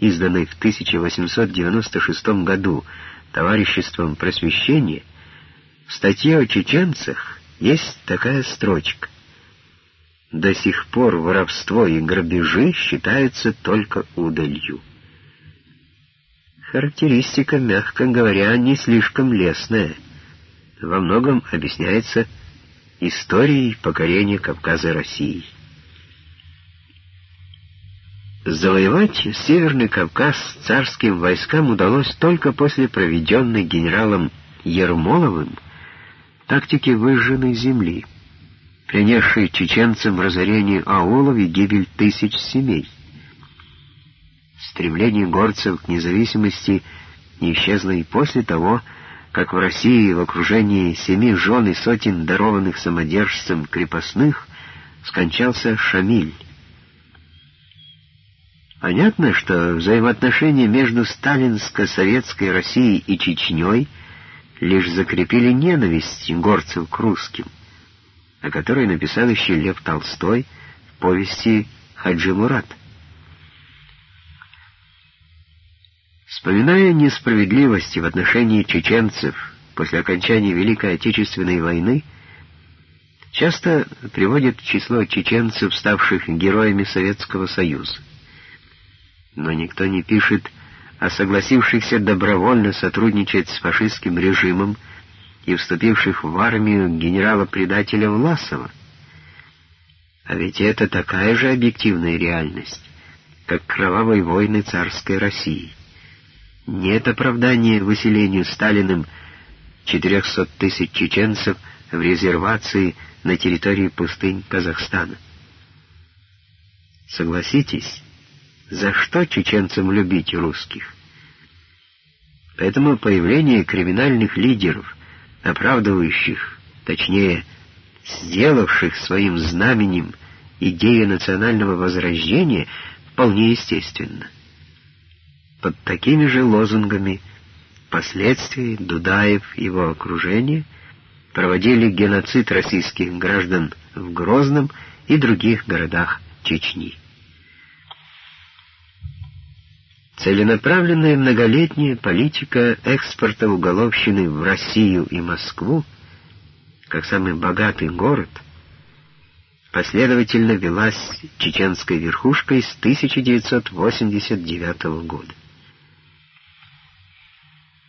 изданной в 1896 году товариществом просвещения, в статье о чеченцах есть такая строчка. До сих пор воровство и грабежи считаются только удалью. Характеристика, мягко говоря, не слишком лестная. Во многом объясняется историей покорения Кавказа России. Завоевать Северный Кавказ царским войскам удалось только после проведенной генералом Ермоловым тактики выжженной земли, принесшей чеченцам разорение аулов и гибель тысяч семей. Стремление горцев к независимости не исчезло и после того, как в России в окружении семи жен и сотен дарованных самодержцам крепостных скончался Шамиль. Понятно, что взаимоотношения между сталинско-советской Россией и Чечней лишь закрепили ненависть горцев к русским, о которой написал еще Лев Толстой в повести «Хаджи Мурат». Вспоминая несправедливости в отношении чеченцев после окончания Великой Отечественной войны, часто приводят число чеченцев, ставших героями Советского Союза. Но никто не пишет о согласившихся добровольно сотрудничать с фашистским режимом и вступивших в армию генерала-предателя Власова. А ведь это такая же объективная реальность, как кровавые войны царской России. Нет оправдания выселению Сталиным 400 тысяч чеченцев в резервации на территории пустынь Казахстана. Согласитесь, за что чеченцам любить русских? Поэтому появление криминальных лидеров, оправдывающих, точнее, сделавших своим знаменем идею национального возрождения, вполне естественно. Под такими же лозунгами впоследствии Дудаев и его окружение проводили геноцид российских граждан в Грозном и других городах Чечни. Целенаправленная многолетняя политика экспорта уголовщины в Россию и Москву, как самый богатый город, последовательно велась чеченской верхушкой с 1989 года.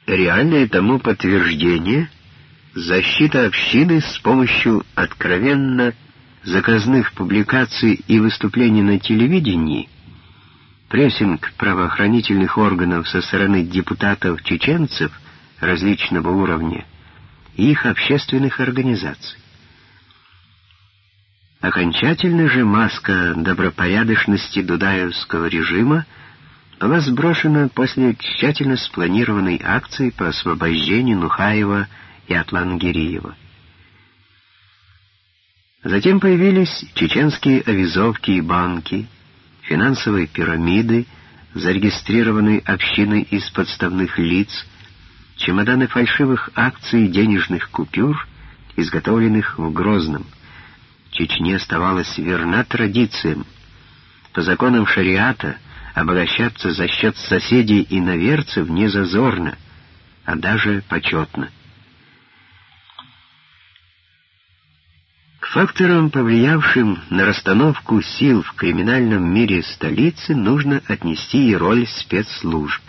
Реальное тому подтверждение — защита общины с помощью откровенно заказных публикаций и выступлений на телевидении, прессинг правоохранительных органов со стороны депутатов-чеченцев различного уровня и их общественных организаций. Окончательно же маска добропорядочности дудаевского режима — была сброшена после тщательно спланированной акции по освобождению Нухаева и Атлангириева. Затем появились чеченские авизовки и банки, финансовые пирамиды, зарегистрированные общиной из подставных лиц, чемоданы фальшивых акций денежных купюр, изготовленных в Грозном. Чечне оставалась верна традициям. По законам шариата — обогащаться за счет соседей и наверцев не зазорно, а даже почетно. К факторам, повлиявшим на расстановку сил в криминальном мире столицы, нужно отнести и роль спецслужб.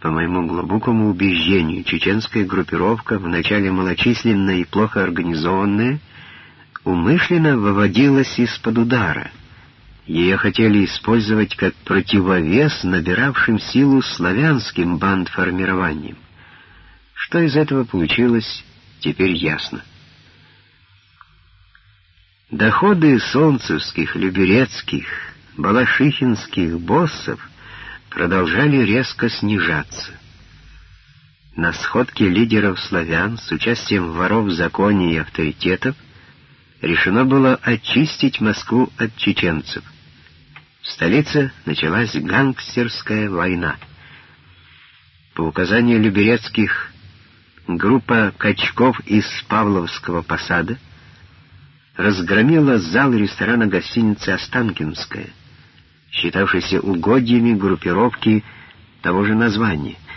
По моему глубокому убеждению, чеченская группировка, вначале малочисленная и плохо организованная, умышленно выводилась из-под удара — ее хотели использовать как противовес набиравшим силу славянским бандформированиям. Что из этого получилось, теперь ясно. Доходы солнцевских, люберецких, балашихинских боссов продолжали резко снижаться. На сходке лидеров славян с участием воров в законе и авторитетов решено было очистить Москву от чеченцев. В столице началась гангстерская война. По указанию Люберецких, группа качков из Павловского посада разгромила зал ресторана гостиницы «Останкинская», считавшейся угодьями группировки того же названия.